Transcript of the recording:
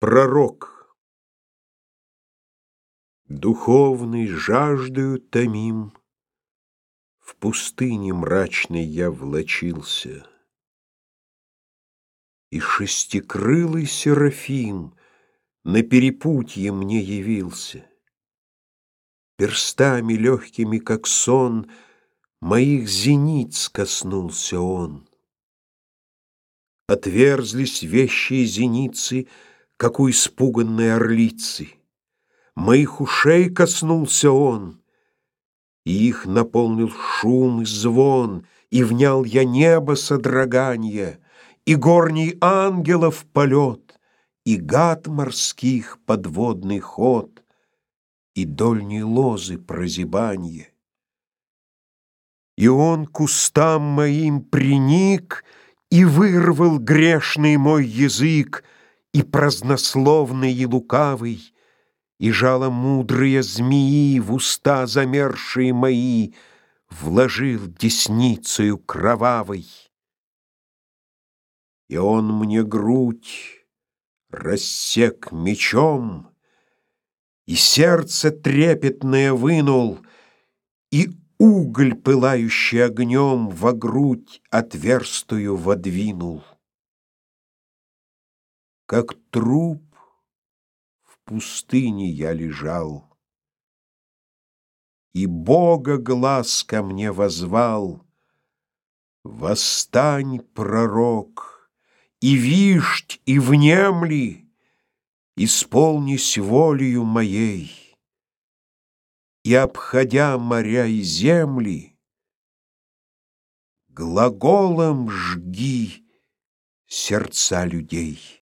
Пророк Духовный жаждою томим, В пустыне мрачной я влочился, И шестикрылый серафим На перепутье мне явился. Перстами легкими, как сон, Моих зениц коснулся он. Отверзлись вещие зеницы — как у испуганной орлицы. Моих ушей коснулся он, и их наполнил шум и звон, и внял я небо содроганье, и горний ангелов полет, и гад морских подводный ход, и дольней лозы прозябанье. И он кустам моим приник и вырвал грешный мой язык, и празднословный, и лукавый, И жало мудрые змеи в уста замершие мои Вложил десницею кровавой. И он мне грудь рассек мечом, И сердце трепетное вынул, И уголь, пылающий огнем, Во грудь отверстую водвинул. Как труп в пустыне я лежал, И Бога глаз ко мне возвал. Восстань, пророк, и вишь, и внемли, Исполнись волею моей, И, обходя моря и земли, Глаголом жги сердца людей.